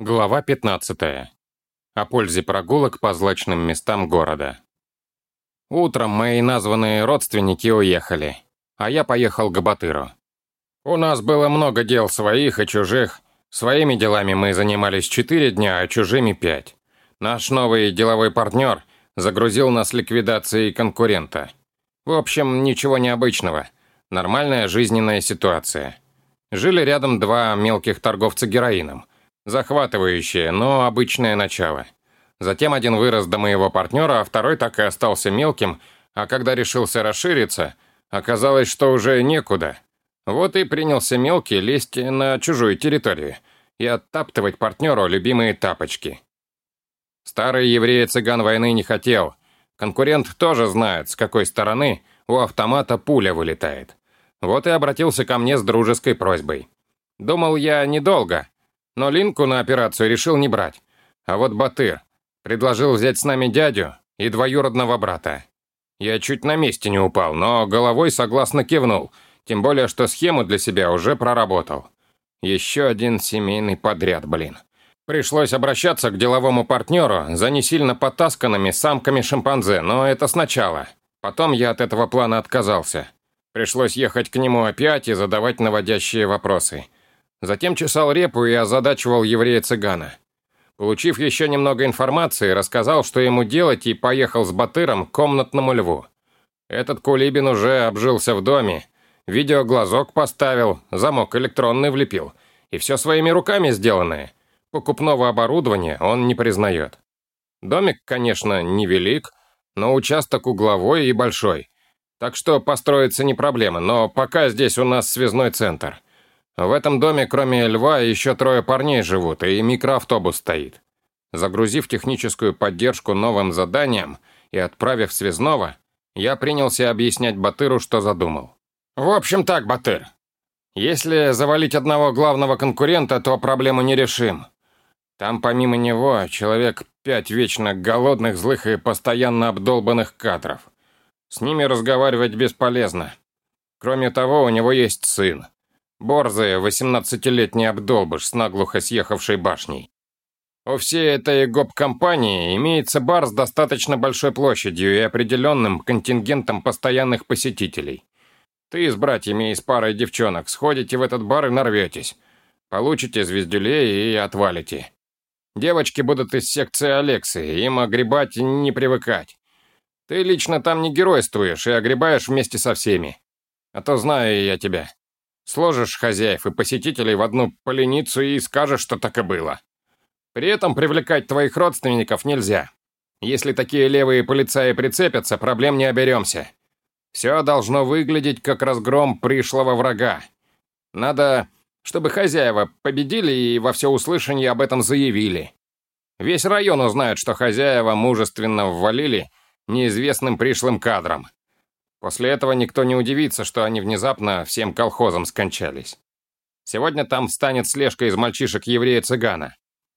Глава 15. О пользе прогулок по злачным местам города. Утром мои названные родственники уехали, а я поехал к Батыру. У нас было много дел своих и чужих. Своими делами мы занимались четыре дня, а чужими пять. Наш новый деловой партнер загрузил нас ликвидацией конкурента. В общем, ничего необычного. Нормальная жизненная ситуация. Жили рядом два мелких торговца героином. Захватывающее, но обычное начало. Затем один вырос до моего партнера, а второй так и остался мелким, а когда решился расшириться, оказалось, что уже некуда. Вот и принялся мелкий лезть на чужую территорию и оттаптывать партнеру любимые тапочки. Старый еврей-цыган войны не хотел. Конкурент тоже знает, с какой стороны у автомата пуля вылетает. Вот и обратился ко мне с дружеской просьбой. Думал я недолго, но Линку на операцию решил не брать. А вот Батыр предложил взять с нами дядю и двоюродного брата. Я чуть на месте не упал, но головой согласно кивнул, тем более, что схему для себя уже проработал. Еще один семейный подряд, блин. Пришлось обращаться к деловому партнеру за не сильно потасканными самками шимпанзе, но это сначала. Потом я от этого плана отказался. Пришлось ехать к нему опять и задавать наводящие вопросы. Затем чесал репу и озадачивал еврея-цыгана. Получив еще немного информации, рассказал, что ему делать, и поехал с Батыром к комнатному льву. Этот Кулибин уже обжился в доме, видеоглазок поставил, замок электронный влепил. И все своими руками сделанное. Покупного оборудования он не признает. Домик, конечно, невелик, но участок угловой и большой. Так что построиться не проблема, но пока здесь у нас связной центр. В этом доме, кроме льва, еще трое парней живут, и микроавтобус стоит. Загрузив техническую поддержку новым заданием и отправив связного, я принялся объяснять Батыру, что задумал. «В общем так, Батыр. Если завалить одного главного конкурента, то проблему не решим. Там помимо него человек пять вечно голодных, злых и постоянно обдолбанных кадров. С ними разговаривать бесполезно. Кроме того, у него есть сын. Борзый, восемнадцатилетний обдолбыш с наглухо съехавшей башней. У всей этой гоп-компании имеется бар с достаточно большой площадью и определенным контингентом постоянных посетителей. Ты с братьями и с парой девчонок сходите в этот бар и нарветесь. Получите звездюлей и отвалите. Девочки будут из секции Алексы, им огребать не привыкать. Ты лично там не геройствуешь и огребаешь вместе со всеми. А то знаю я тебя. Сложишь хозяев и посетителей в одну поленицу и скажешь, что так и было. При этом привлекать твоих родственников нельзя. Если такие левые полицаи прицепятся, проблем не оберемся. Все должно выглядеть как разгром пришлого врага. Надо, чтобы хозяева победили и во всеуслышание об этом заявили. Весь район узнает, что хозяева мужественно ввалили неизвестным пришлым кадрам. После этого никто не удивится, что они внезапно всем колхозом скончались. Сегодня там станет слежка из мальчишек еврея-цыгана.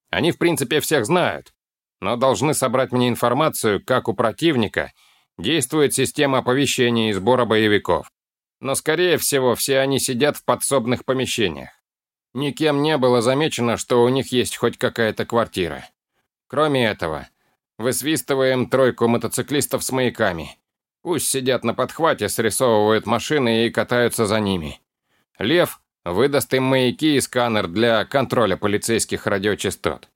Они, в принципе, всех знают, но должны собрать мне информацию, как у противника действует система оповещения и сбора боевиков. Но, скорее всего, все они сидят в подсобных помещениях. Никем не было замечено, что у них есть хоть какая-то квартира. Кроме этого, Высвистываем тройку мотоциклистов с маяками. Пусть сидят на подхвате, срисовывают машины и катаются за ними. Лев выдаст им маяки и сканер для контроля полицейских радиочастот.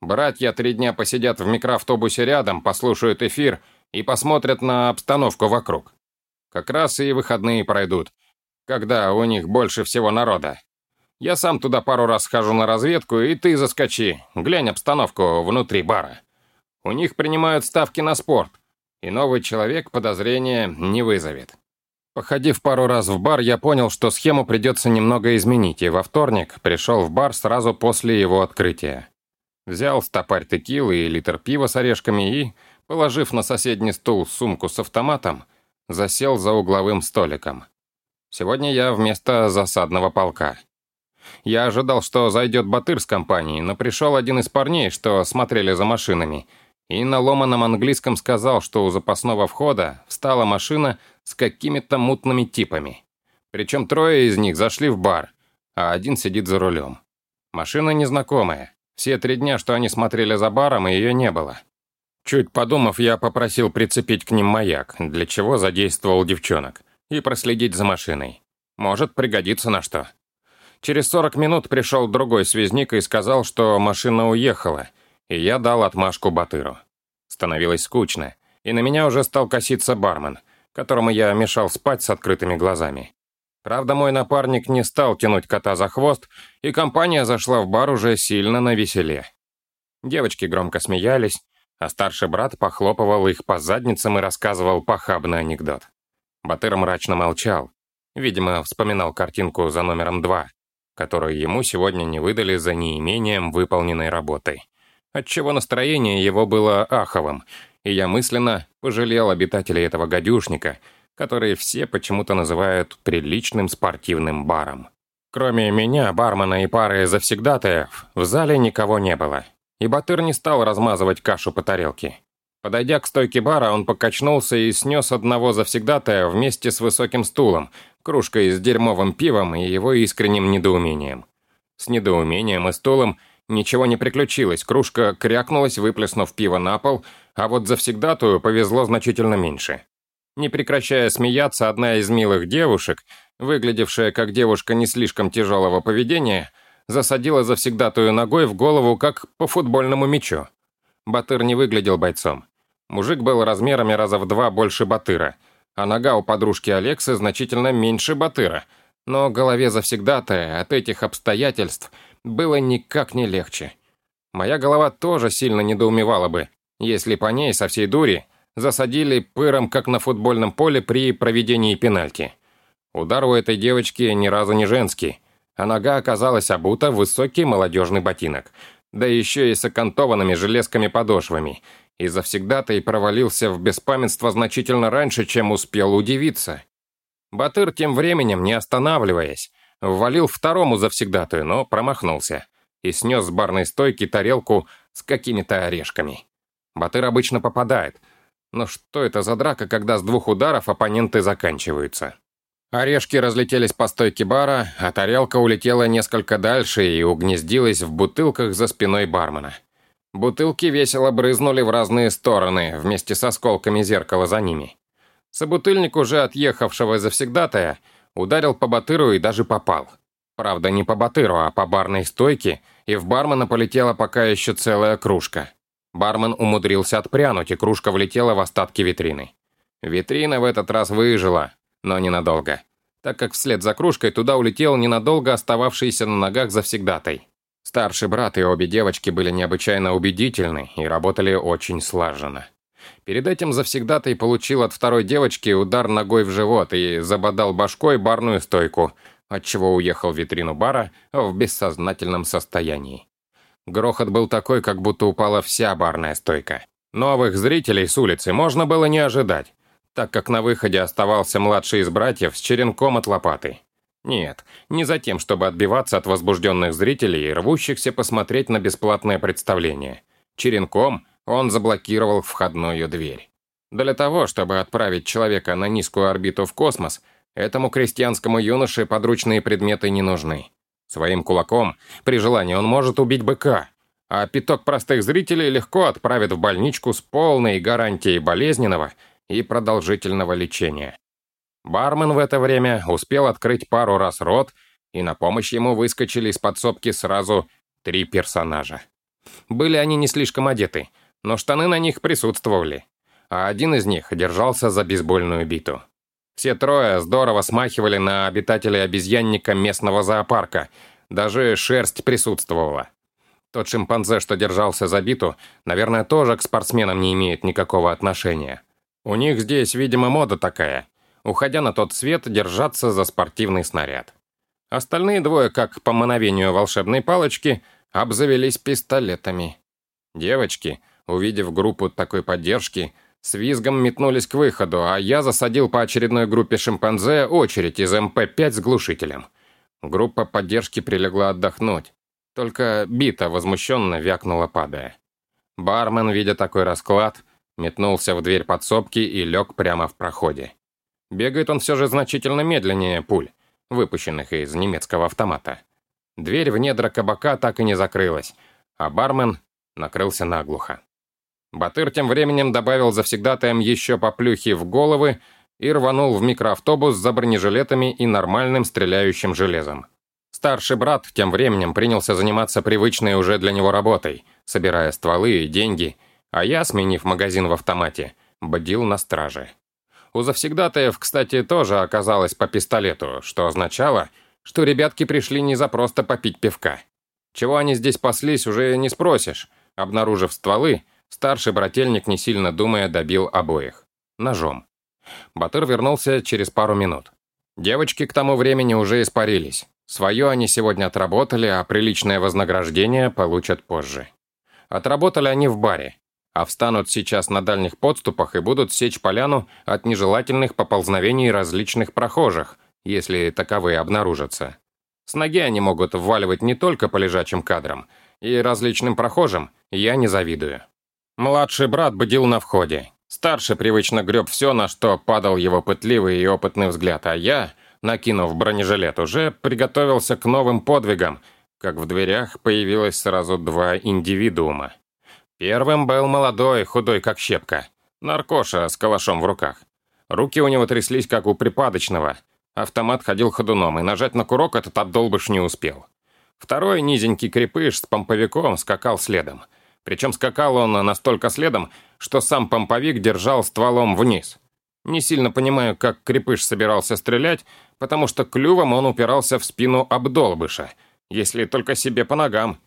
Братья три дня посидят в микроавтобусе рядом, послушают эфир и посмотрят на обстановку вокруг. Как раз и выходные пройдут, когда у них больше всего народа. Я сам туда пару раз схожу на разведку, и ты заскочи, глянь обстановку внутри бара. У них принимают ставки на спорт, и новый человек подозрения не вызовет. Походив пару раз в бар, я понял, что схему придется немного изменить, и во вторник пришел в бар сразу после его открытия. Взял стопарь текилы и литр пива с орешками и, положив на соседний стул сумку с автоматом, засел за угловым столиком. Сегодня я вместо засадного полка. Я ожидал, что зайдет Батыр с компанией, но пришел один из парней, что смотрели за машинами — и на ломаном английском сказал, что у запасного входа встала машина с какими-то мутными типами. Причем трое из них зашли в бар, а один сидит за рулем. Машина незнакомая, Все три дня, что они смотрели за баром, ее не было. Чуть подумав, я попросил прицепить к ним маяк, для чего задействовал девчонок, и проследить за машиной. Может пригодиться на что. Через 40 минут пришел другой связник и сказал, что машина уехала, и я дал отмашку Батыру. Становилось скучно, и на меня уже стал коситься бармен, которому я мешал спать с открытыми глазами. Правда, мой напарник не стал тянуть кота за хвост, и компания зашла в бар уже сильно на веселе. Девочки громко смеялись, а старший брат похлопывал их по задницам и рассказывал похабный анекдот. Батыр мрачно молчал, видимо, вспоминал картинку за номером два, которую ему сегодня не выдали за неимением выполненной работы. Отчего настроение его было аховым, и я мысленно пожалел обитателей этого гадюшника — которые все почему-то называют приличным спортивным баром. Кроме меня, бармена и пары завсегдатаев, в зале никого не было. И Батыр не стал размазывать кашу по тарелке. Подойдя к стойке бара, он покачнулся и снес одного завсегдатая вместе с высоким стулом, кружкой с дерьмовым пивом и его искренним недоумением. С недоумением и стулом ничего не приключилось, кружка крякнулась, выплеснув пиво на пол, а вот завсегдатую повезло значительно меньше. Не прекращая смеяться, одна из милых девушек, выглядевшая как девушка не слишком тяжелого поведения, засадила завсегдатую ногой в голову, как по футбольному мячу. Батыр не выглядел бойцом. Мужик был размерами раза в два больше Батыра, а нога у подружки Алексы значительно меньше Батыра. Но голове завсегдатая от этих обстоятельств было никак не легче. Моя голова тоже сильно недоумевала бы, если по ней со всей дури засадили пыром, как на футбольном поле при проведении пенальти. Удар у этой девочки ни разу не женский, а нога оказалась обута в высокий молодежный ботинок, да еще и с окантованными железками подошвами, и завсегда-то и провалился в беспамятство значительно раньше, чем успел удивиться. Батыр тем временем, не останавливаясь, ввалил второму завсегдатую, но промахнулся и снес с барной стойки тарелку с какими-то орешками. Батыр обычно попадает — но что это за драка, когда с двух ударов оппоненты заканчиваются? Орешки разлетелись по стойке бара, а тарелка улетела несколько дальше и угнездилась в бутылках за спиной бармена. Бутылки весело брызнули в разные стороны, вместе с осколками зеркала за ними. Собутыльник, уже отъехавшего завсегдатая, ударил по батыру и даже попал. Правда, не по батыру, а по барной стойке, и в бармена полетела пока еще целая кружка. Бармен умудрился отпрянуть, и кружка влетела в остатки витрины. Витрина в этот раз выжила, но ненадолго, так как вслед за кружкой туда улетел ненадолго остававшийся на ногах завсегдатай. Старший брат и обе девочки были необычайно убедительны и работали очень слаженно. Перед этим завсегдатай получил от второй девочки удар ногой в живот и забодал башкой барную стойку, отчего уехал в витрину бара в бессознательном состоянии. Грохот был такой, как будто упала вся барная стойка. Новых зрителей с улицы можно было не ожидать, так как на выходе оставался младший из братьев с черенком от лопаты. Нет, не за тем, чтобы отбиваться от возбужденных зрителей и рвущихся посмотреть на бесплатное представление. Черенком он заблокировал входную дверь. Для того, чтобы отправить человека на низкую орбиту в космос, этому крестьянскому юноше подручные предметы не нужны. Своим кулаком, при желании, он может убить быка, а пяток простых зрителей легко отправит в больничку с полной гарантией болезненного и продолжительного лечения. Бармен в это время успел открыть пару раз рот, и на помощь ему выскочили из подсобки сразу три персонажа. Были они не слишком одеты, но штаны на них присутствовали, а один из них держался за бейсбольную биту. Все трое здорово смахивали на обитателей обезьянника местного зоопарка. Даже шерсть присутствовала. Тот шимпанзе, что держался за биту, наверное, тоже к спортсменам не имеет никакого отношения. У них здесь, видимо, мода такая. Уходя на тот свет, держаться за спортивный снаряд. Остальные двое, как по мановению волшебной палочки, обзавелись пистолетами. Девочки, увидев группу такой поддержки, с визгом метнулись к выходу, а я засадил по очередной группе шимпанзе очередь из МП-5 с глушителем. Группа поддержки прилегла отдохнуть. Только бита возмущенно вякнула, падая. Бармен, видя такой расклад, метнулся в дверь подсобки и лег прямо в проходе. Бегает он все же значительно медленнее пуль, выпущенных из немецкого автомата. Дверь в недра кабака так и не закрылась, а бармен накрылся наглухо. Батыр тем временем добавил завсегдатаем еще поплюхи в головы и рванул в микроавтобус за бронежилетами и нормальным стреляющим железом. Старший брат тем временем принялся заниматься привычной уже для него работой, собирая стволы и деньги, а я, сменив магазин в автомате, бдил на страже. У завсегдатаев, кстати, тоже оказалось по пистолету, что означало, что ребятки пришли не за просто попить пивка. Чего они здесь паслись, уже не спросишь. Обнаружив стволы, старший брательник, не сильно думая, добил обоих. Ножом. Батыр вернулся через пару минут. Девочки к тому времени уже испарились. Свое они сегодня отработали, а приличное вознаграждение получат позже. Отработали они в баре, а встанут сейчас на дальних подступах и будут сечь поляну от нежелательных поползновений различных прохожих, если таковые обнаружатся. С ноги они могут вваливать не только по лежачим кадрам, и различным прохожим я не завидую. Младший брат бдил на входе. Старший привычно греб все, на что падал его пытливый и опытный взгляд, а я, накинув бронежилет, уже приготовился к новым подвигам, как в дверях появилось сразу два индивидуума. Первым был молодой, худой как щепка, наркоша с калашом в руках. Руки у него тряслись, как у припадочного. Автомат ходил ходуном, и нажать на курок этот отдолбыш не успел. Второй низенький крепыш с помповиком скакал следом — причем скакал он настолько следом, что сам помповик держал стволом вниз. Не сильно понимаю, как крепыш собирался стрелять, потому что клювом он упирался в спину обдолбыша, если только себе по ногам.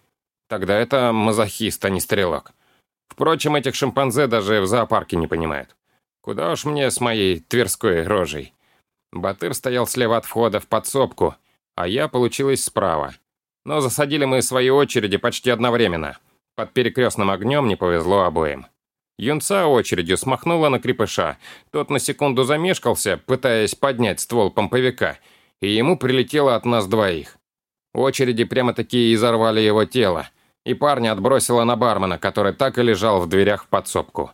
Тогда это мазохист, а не стрелок. Впрочем, этих шимпанзе даже в зоопарке не понимают. Куда уж мне с моей тверской рожей. Батыр стоял слева от входа в подсобку, а я получилась справа. Но засадили мы свои очереди почти одновременно. Под перекрестным огнем не повезло обоим. Юнца очередью смахнула на крепыша. Тот на секунду замешкался, пытаясь поднять ствол помповика, и ему прилетело от нас двоих. Очереди прямо-таки изорвали его тело, и парня отбросило на бармена, который так и лежал в дверях в подсобку.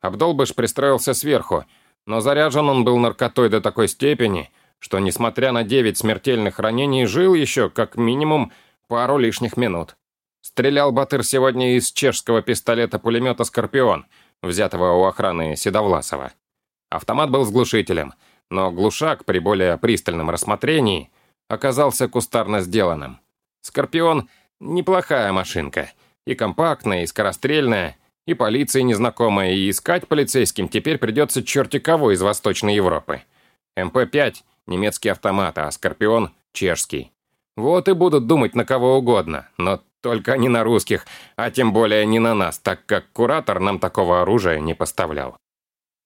Абдолбыш пристроился сверху, но заряжен он был наркотой до такой степени, что, несмотря на девять смертельных ранений, жил еще, как минимум, пару лишних минут. Стрелял Батыр сегодня из чешского пистолета-пулемета «Скорпион», взятого у охраны Седовласова. Автомат был с глушителем, но глушак при более пристальном рассмотрении оказался кустарно сделанным. «Скорпион» — неплохая машинка. И компактная, и скорострельная, и полиции незнакомая, и искать полицейским теперь придется черти кого из Восточной Европы. МП-5 — немецкий автомат, а «Скорпион» — чешский. Вот и будут думать на кого угодно, но только не на русских, а тем более не на нас, так как куратор нам такого оружия не поставлял.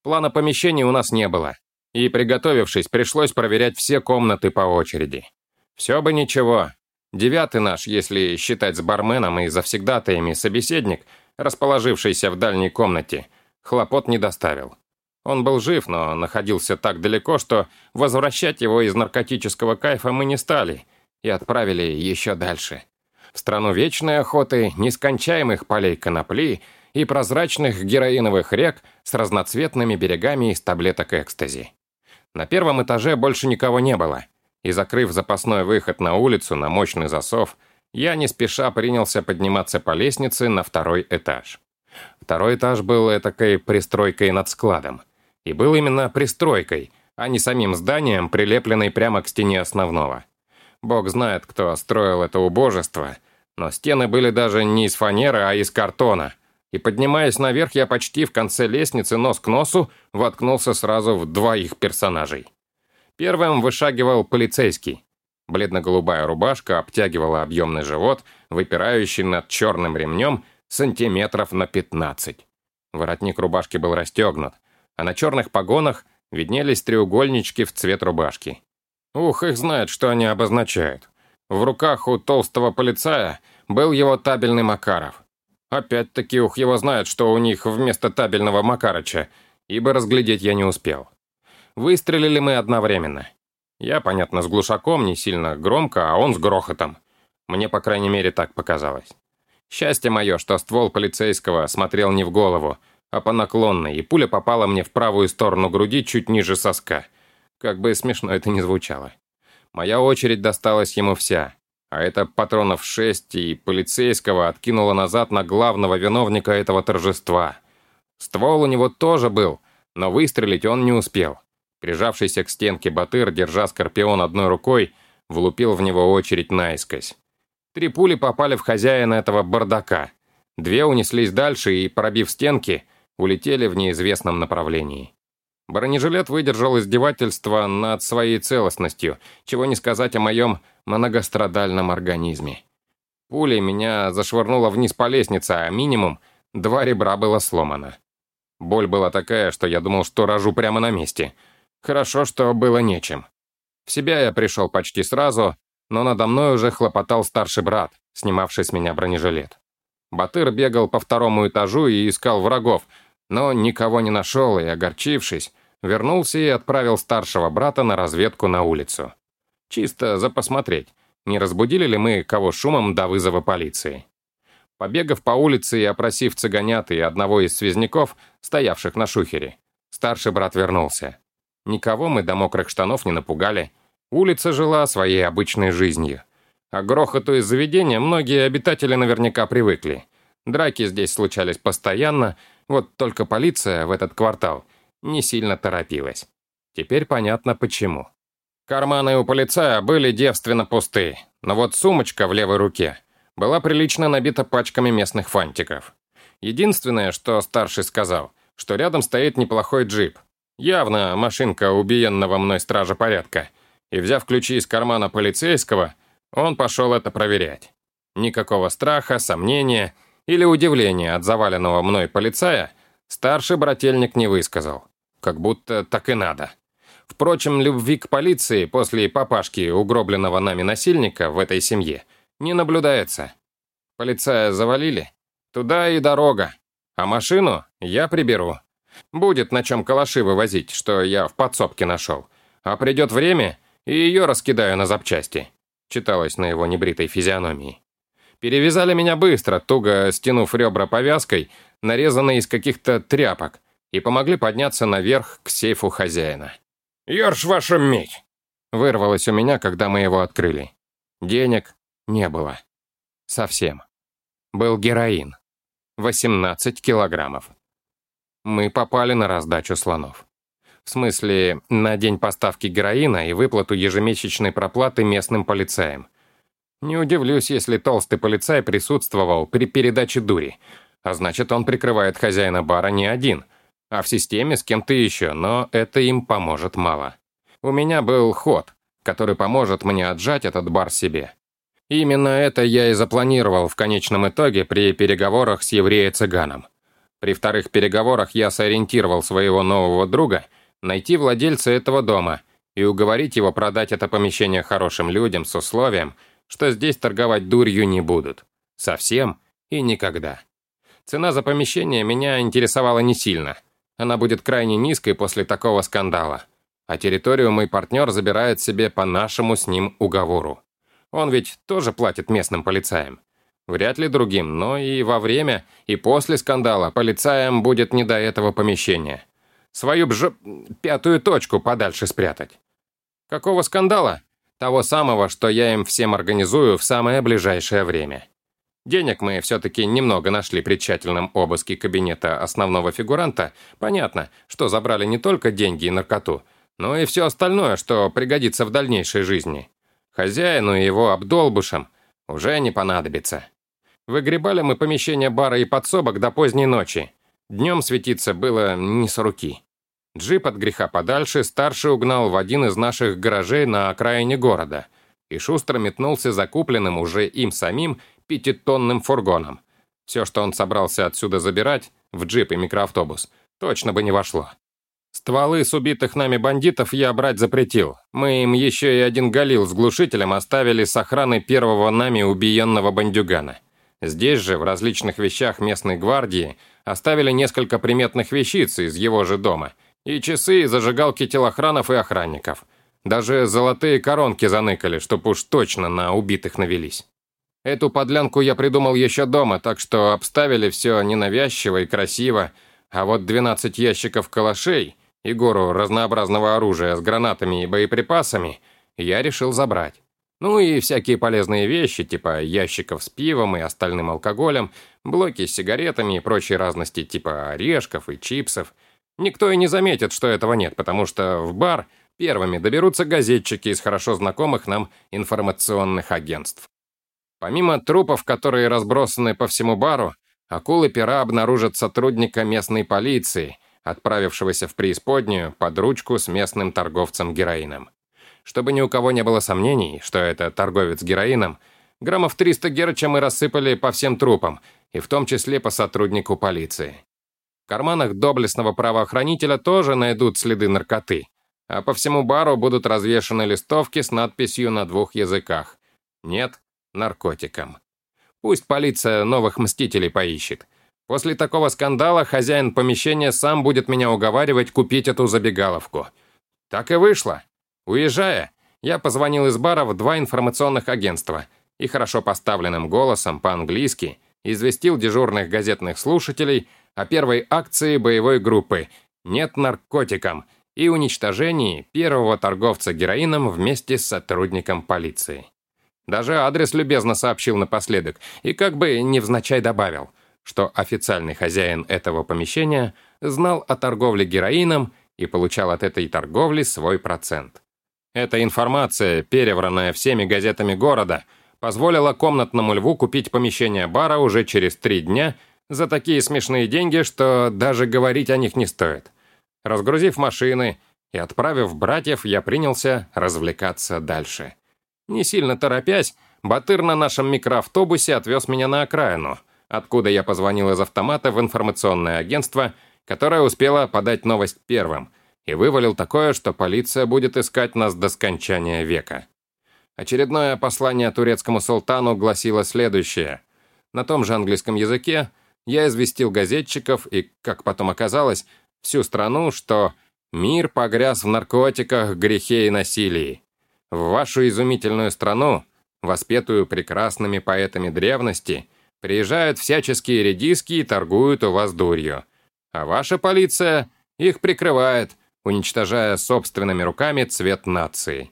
Плана помещений у нас не было, и, приготовившись, пришлось проверять все комнаты по очереди. Все бы ничего. Девятый наш, если считать с барменом и завсегдатаями собеседник, расположившийся в дальней комнате, хлопот не доставил. Он был жив, но находился так далеко, что возвращать его из наркотического кайфа мы не стали и отправили еще дальше в страну вечной охоты, нескончаемых полей конопли и прозрачных героиновых рек с разноцветными берегами из таблеток экстази. На первом этаже больше никого не было, и, закрыв запасной выход на улицу на мощный засов, я не спеша принялся подниматься по лестнице на второй этаж. Второй этаж был этакой пристройкой над складом. И был именно пристройкой, а не самим зданием, прилепленной прямо к стене основного. Бог знает, кто строил это убожество, но стены были даже не из фанеры, а из картона. И поднимаясь наверх, я почти в конце лестницы нос к носу воткнулся сразу в двоих персонажей. Первым вышагивал полицейский. Бледно-голубая рубашка обтягивала объемный живот, выпирающий над черным ремнем сантиметров на 15. Воротник рубашки был расстегнут, а на черных погонах виднелись треугольнички в цвет рубашки. Ух, их знает, что они обозначают. В руках у толстого полицая был его табельный Макаров. Опять-таки ух его знает, что у них вместо табельного Макарыча, ибо разглядеть я не успел. Выстрелили мы одновременно. Я, понятно, с глушаком, не сильно громко, а он с грохотом. Мне, по крайней мере, так показалось. Счастье мое, что ствол полицейского смотрел не в голову, а по наклонной, и пуля попала мне в правую сторону груди чуть ниже соска. Как бы смешно это ни звучало. Моя очередь досталась ему вся, а это патронов шесть, и полицейского откинуло назад на главного виновника этого торжества. Ствол у него тоже был, но выстрелить он не успел. Прижавшийся к стенке Батыр, держа скорпион одной рукой, влупил в него очередь наискось. Три пули попали в хозяина этого бардака. Две унеслись дальше и, пробив стенки, улетели в неизвестном направлении. Бронежилет выдержал издевательство над своей целостностью, чего не сказать о моем многострадальном организме. Пулей меня зашвырнуло вниз по лестнице, а минимум два ребра было сломано. Боль была такая, что я думал, что рожу прямо на месте. Хорошо, что было нечем. В себя я пришел почти сразу, но надо мной уже хлопотал старший брат, снимавший с меня бронежилет. Батыр бегал по второму этажу и искал врагов, но никого не нашел и, огорчившись, вернулся и отправил старшего брата на разведку на улицу. Чисто за посмотреть, не разбудили ли мы кого шумом до вызова полиции. Побегав по улице и опросив цыганят и одного из связняков, стоявших на шухере, старший брат вернулся. Никого мы до мокрых штанов не напугали. Улица жила своей обычной жизнью. А грохоту из заведения многие обитатели наверняка привыкли. Драки здесь случались постоянно, вот только полиция в этот квартал не сильно торопилась. Теперь понятно почему. Карманы у полицая были девственно пусты, но вот сумочка в левой руке была прилично набита пачками местных фантиков. Единственное, что старший сказал, что рядом стоит неплохой джип. Явно машинка убиенного мной стража порядка. И взяв ключи из кармана полицейского, он пошел это проверять. Никакого страха, сомнения или удивления от заваленного мной полицая старший брательник не высказал. Как будто так и надо. Впрочем, любви к полиции после папашки угробленного нами насильника в этой семье не наблюдается. Полицая завалили? Туда и дорога. А машину я приберу. Будет на чем калаши вывозить, что я в подсобке нашел. А придет время, и ее раскидаю на запчасти. Читалось на его небритой физиономии. Перевязали меня быстро, туго стянув ребра повязкой, нарезанной из каких-то тряпок, и помогли подняться наверх к сейфу хозяина. «Ёрш вашу медь!» Вырвалось у меня, когда мы его открыли. Денег не было. Совсем. Был героин. 18 килограммов. Мы попали на раздачу слонов. В смысле, на день поставки героина и выплату ежемесячной проплаты местным полицаям. Не удивлюсь, если толстый полицай присутствовал при передаче дури. А значит, он прикрывает хозяина бара не один, а в системе с кем-то еще, но это им поможет мало. У меня был ход, который поможет мне отжать этот бар себе. Именно это я и запланировал в конечном итоге при переговорах с евреем-цыганом. При вторых переговорах я сориентировал своего нового друга найти владельца этого дома и уговорить его продать это помещение хорошим людям с условием, что здесь торговать дурью не будут. Совсем и никогда. Цена за помещение меня интересовала не сильно. Она будет крайне низкой после такого скандала. А территорию мой партнер забирает себе по нашему с ним уговору. Он ведь тоже платит местным полицаям. Вряд ли другим, но и во время, и после скандала полицаям будет не до этого помещения. Свою бж... пятую точку подальше спрятать. Какого скандала? Того самого, что я им всем организую в самое ближайшее время. Денег мы все-таки немного нашли при тщательном обыске кабинета основного фигуранта. Понятно, что забрали не только деньги и наркоту, но и все остальное, что пригодится в дальнейшей жизни. Хозяину и его обдолбышам уже не понадобится. Выгребали мы помещение бара и подсобок до поздней ночи. Днем светиться было не с руки. Джип от греха подальше старший угнал в один из наших гаражей на окраине города и шустро метнулся закупленным уже им самим пятитонным фургоном. Все, что он собрался отсюда забирать, в джип и микроавтобус, точно бы не вошло. Стволы с убитых нами бандитов я брать запретил. Мы им еще и один галил с глушителем оставили с охраной первого нами убиенного бандюгана. Здесь же, в различных вещах местной гвардии, оставили несколько приметных вещиц из его же дома – и часы, и зажигалки телохранов и охранников. Даже золотые коронки заныкали, чтоб уж точно на убитых навелись. Эту подлянку я придумал еще дома, так что обставили все ненавязчиво и красиво, а вот 12 ящиков калашей и гору разнообразного оружия с гранатами и боеприпасами я решил забрать. Ну и всякие полезные вещи, типа ящиков с пивом и остальным алкоголем, блоки с сигаретами и прочие разности, типа орешков и чипсов. Никто и не заметит, что этого нет, потому что в бар первыми доберутся газетчики из хорошо знакомых нам информационных агентств. Помимо трупов, которые разбросаны по всему бару, акулы пера обнаружат сотрудника местной полиции, отправившегося в преисподнюю под ручку с местным торговцем героином. Чтобы ни у кого не было сомнений, что это торговец героином, граммов 300 герча мы рассыпали по всем трупам, и в том числе по сотруднику полиции. В карманах доблестного правоохранителя тоже найдут следы наркоты, а по всему бару будут развешаны листовки с надписью на двух языках «Нет наркотикам». Пусть полиция новых мстителей поищет. После такого скандала хозяин помещения сам будет меня уговаривать купить эту забегаловку. Так и вышло. Уезжая, я позвонил из бара в два информационных агентства и хорошо поставленным голосом по-английски известил дежурных газетных слушателей о первой акции боевой группы «Нет наркотикам» и уничтожении первого торговца героином вместе с сотрудником полиции. Даже адрес любезно сообщил напоследок и как бы невзначай добавил, что официальный хозяин этого помещения знал о торговле героином и получал от этой торговли свой процент. Эта информация, перевранная всеми газетами города, позволила комнатному льву купить помещение бара уже через три дня за такие смешные деньги, что даже говорить о них не стоит. Разгрузив машины и отправив братьев, я принялся развлекаться дальше. Не сильно торопясь, Батыр на нашем микроавтобусе отвез меня на окраину, откуда я позвонил из автомата в информационное агентство, которое успело подать новость первым, и вывалил такое, что полиция будет искать нас до скончания века. Очередное послание турецкому султану гласило следующее. На том же английском языке я известил газетчиков и, как потом оказалось, всю страну, что мир погряз в наркотиках, грехе и насилии. В вашу изумительную страну, воспетую прекрасными поэтами древности, приезжают всяческие редиски и торгуют у вас дурью. А ваша полиция их прикрывает, уничтожая собственными руками цвет нации.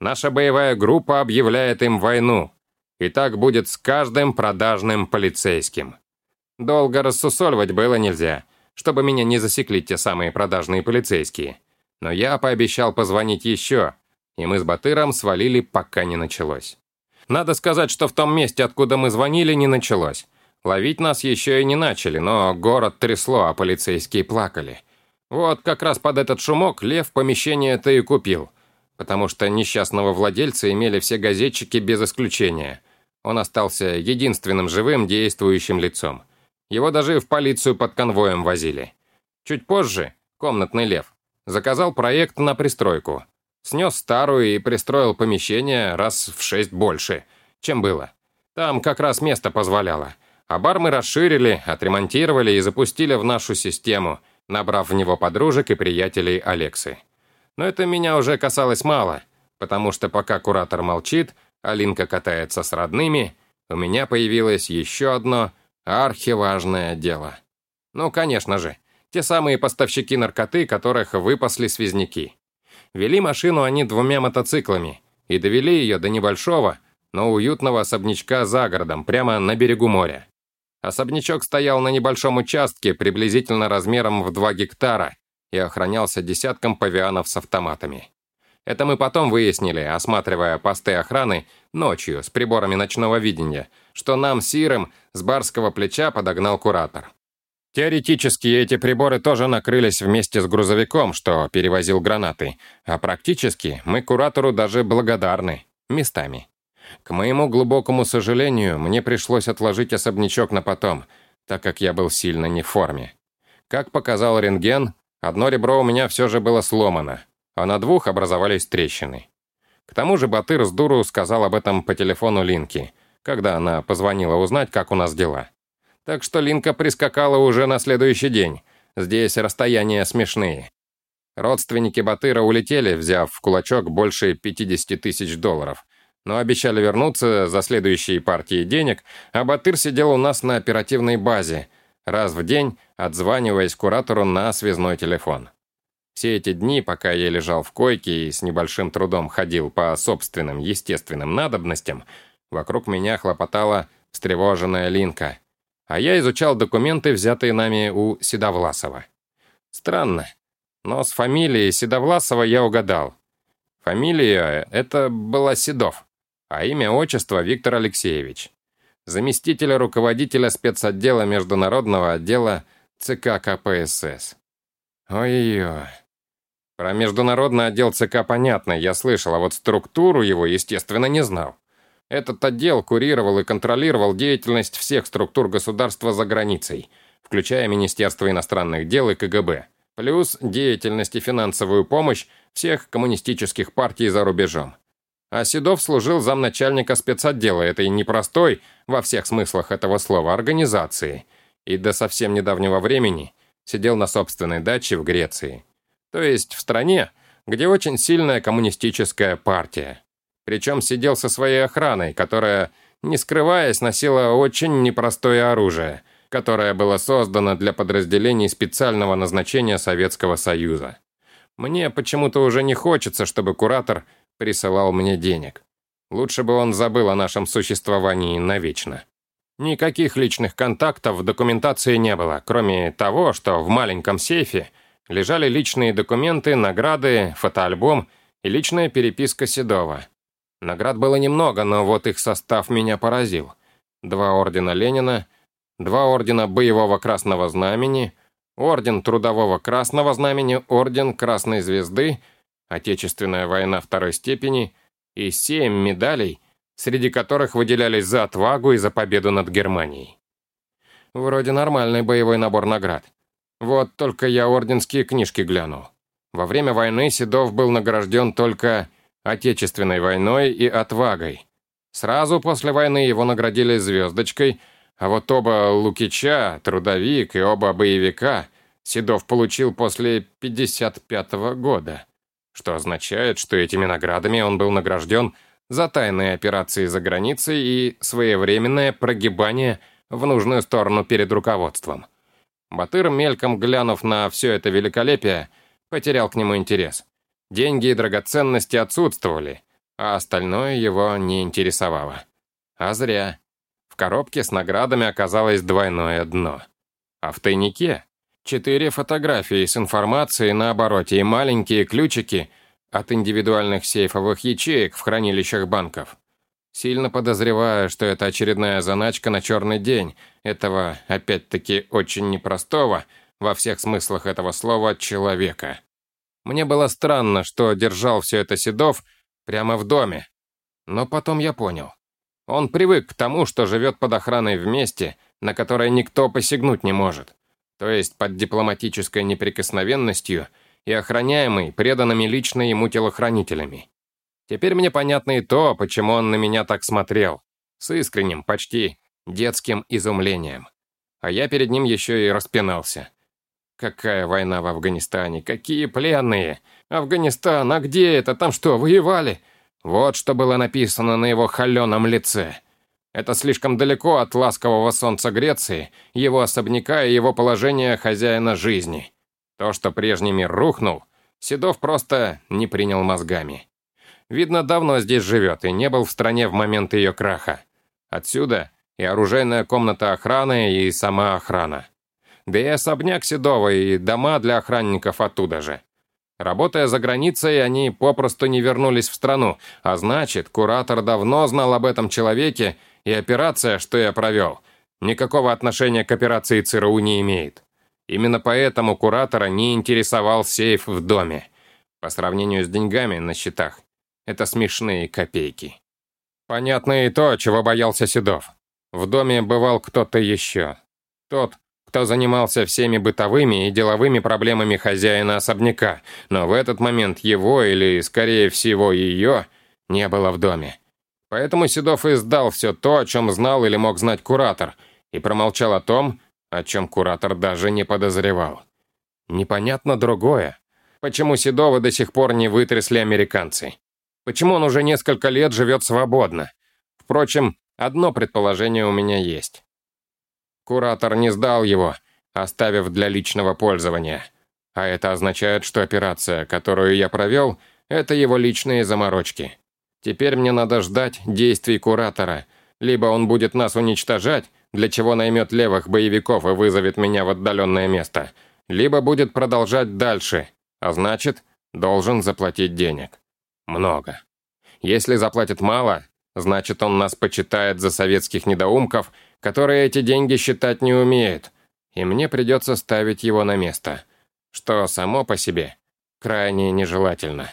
Наша боевая группа объявляет им войну. И так будет с каждым продажным полицейским. Долго рассусоливать было нельзя чтобы меня не засекли те самые продажные полицейские. Но я пообещал позвонить еще, и мы с Батыром свалили, пока не началось. Надо сказать, что в том месте, откуда мы звонили, не началось. Ловить нас еще и не начали, но город трясло, а полицейские плакали. Вот как раз под этот шумок Лев помещение-то и купил, потому что несчастного владельца имели все газетчики без исключения. Он остался единственным живым действующим лицом. Его даже в полицию под конвоем возили. Чуть позже комнатный лев заказал проект на пристройку. Снес старую и пристроил помещение раз в шесть больше, чем было. Там как раз место позволяло. А бар мы расширили, отремонтировали и запустили в нашу систему, набрав в него подружек и приятелей Алексы. Но это меня уже касалось мало, потому что пока куратор молчит, Алинка катается с родными, у меня появилось еще одно Архиважное дело. Ну, конечно же, те самые поставщики наркоты, которых выпасли связняки. Вели машину они двумя мотоциклами и довели ее до небольшого, но уютного особнячка за городом, прямо на берегу моря. Особнячок стоял на небольшом участке, приблизительно размером в 2 гектара, и охранялся десятком павианов с автоматами. Это мы потом выяснили, осматривая посты охраны ночью с приборами ночного видения, что нам сирым с барского плеча подогнал куратор. Теоретически эти приборы тоже накрылись вместе с грузовиком, что перевозил гранаты, а практически мы куратору даже благодарны, местами. К моему глубокому сожалению, мне пришлось отложить особнячок на потом, так как я был сильно не в форме. Как показал рентген, одно ребро у меня все же было сломано, а на двух образовались трещины. К тому же Батыр с дуру сказал об этом по телефону Линки, когда она позвонила узнать, как у нас дела. Так что Линка прискакала уже на следующий день. Здесь расстояния смешные. Родственники Батыра улетели, взяв в кулачок больше 50 тысяч долларов. Но обещали вернуться за следующие партии денег, а Батыр сидел у нас на оперативной базе, раз в день отзваниваясь куратору на связной телефон. Все эти дни, пока я лежал в койке и с небольшим трудом ходил по собственным естественным надобностям, вокруг меня хлопотала встревоженная Линка, а я изучал документы, взятые нами у Седовласова. Странно, но с фамилией Седовласова я угадал. Фамилия это была Седов, а имя отчество Виктор Алексеевич. Заместителя руководителя спецотдела международного отдела ЦК КПСС. Ой-ой-ой. Про международный отдел ЦК понятно, я слышал, а вот структуру его, естественно, не знал. Этот отдел курировал и контролировал деятельность всех структур государства за границей, включая Министерство иностранных дел и КГБ, плюс деятельность и финансовую помощь всех коммунистических партий за рубежом. А Седов служил замначальника спецотдела этой непростой, во всех смыслах этого слова, организации, и до совсем недавнего времени сидел на собственной даче в Греции. То есть в стране, где очень сильная коммунистическая партия. Причем сидел со своей охраной, которая, не скрываясь, носила очень непростое оружие, которое было создано для подразделений специального назначения Советского Союза. Мне почему-то уже не хочется, чтобы куратор присылал мне денег. Лучше бы он забыл о нашем существовании навечно. Никаких личных контактов в документации не было, кроме того, что в маленьком сейфе лежали личные документы, награды, фотоальбом и личная переписка Седова. Наград было немного, но вот их состав меня поразил. Два ордена Ленина, два ордена Боевого Красного Знамени, орден Трудового Красного Знамени, орден Красной Звезды, Отечественная война второй степени и семь медалей, среди которых выделялись за отвагу и за победу над Германией. Вроде нормальный боевой набор наград. Вот только я орденские книжки глянул. Во время войны Седов был награжден только Отечественной войной и отвагой. Сразу после войны его наградили звездочкой, а вот оба Лукича, трудовик и оба боевика Седов получил после 55 -го года, что означает, что этими наградами он был награжден за тайные операции за границей и своевременное прогибание в нужную сторону перед руководством. Батыр, мельком глянув на все это великолепие, потерял к нему интерес. Деньги и драгоценности отсутствовали, а остальное его не интересовало. А зря. В коробке с наградами оказалось двойное дно. А в тайнике четыре фотографии с информацией на обороте и маленькие ключики от индивидуальных сейфовых ячеек в хранилищах банков. Сильно подозреваю, что это очередная заначка на черный день этого, опять-таки, очень непростого, во всех смыслах этого слова, человека. Мне было странно, что держал все это Седов прямо в доме. Но потом я понял. Он привык к тому, что живет под охраной в месте, на которое никто посягнуть не может. То есть под дипломатической неприкосновенностью и охраняемый преданными лично ему телохранителями. Теперь мне понятно и то, почему он на меня так смотрел. С искренним, почти детским изумлением. А я перед ним еще и распинался. Какая война в Афганистане? Какие пленные? Афганистан, а где это? Там что, воевали? Вот что было написано на его холеном лице. Это слишком далеко от ласкового солнца Греции, его особняка и его положения хозяина жизни. То, что прежний мир рухнул, Седов просто не принял мозгами. Видно, давно здесь живет и не был в стране в момент ее краха. Отсюда и оружейная комната охраны, и сама охрана. Да и особняк Седова, и дома для охранников оттуда же. Работая за границей, они попросту не вернулись в страну, а значит, куратор давно знал об этом человеке, и операция, что я провел, никакого отношения к операции ЦРУ не имеет. Именно поэтому куратора не интересовал сейф в доме. По сравнению с деньгами на счетах, это смешные копейки. Понятно и то, чего боялся Седов. В доме бывал кто-то еще. Тот, кто занимался всеми бытовыми и деловыми проблемами хозяина особняка, но в этот момент его, или, скорее всего, ее, не было в доме. Поэтому Седов издал все то, о чем знал или мог знать куратор, и промолчал о том, о чем куратор даже не подозревал. Непонятно другое. Почему Седова до сих пор не вытрясли американцы? Почему он уже несколько лет живет свободно? Впрочем, одно предположение у меня есть. Куратор не сдал его, оставив для личного пользования. А это означает, что операция, которую я провел, это его личные заморочки. Теперь мне надо ждать действий куратора. Либо он будет нас уничтожать, для чего наймет левых боевиков и вызовет меня в отдаленное место, либо будет продолжать дальше, а значит, должен заплатить денег. Много. Если заплатит мало, значит, он нас почитает за советских недоумков, которые эти деньги считать не умеют, и мне придется ставить его на место, что само по себе крайне нежелательно.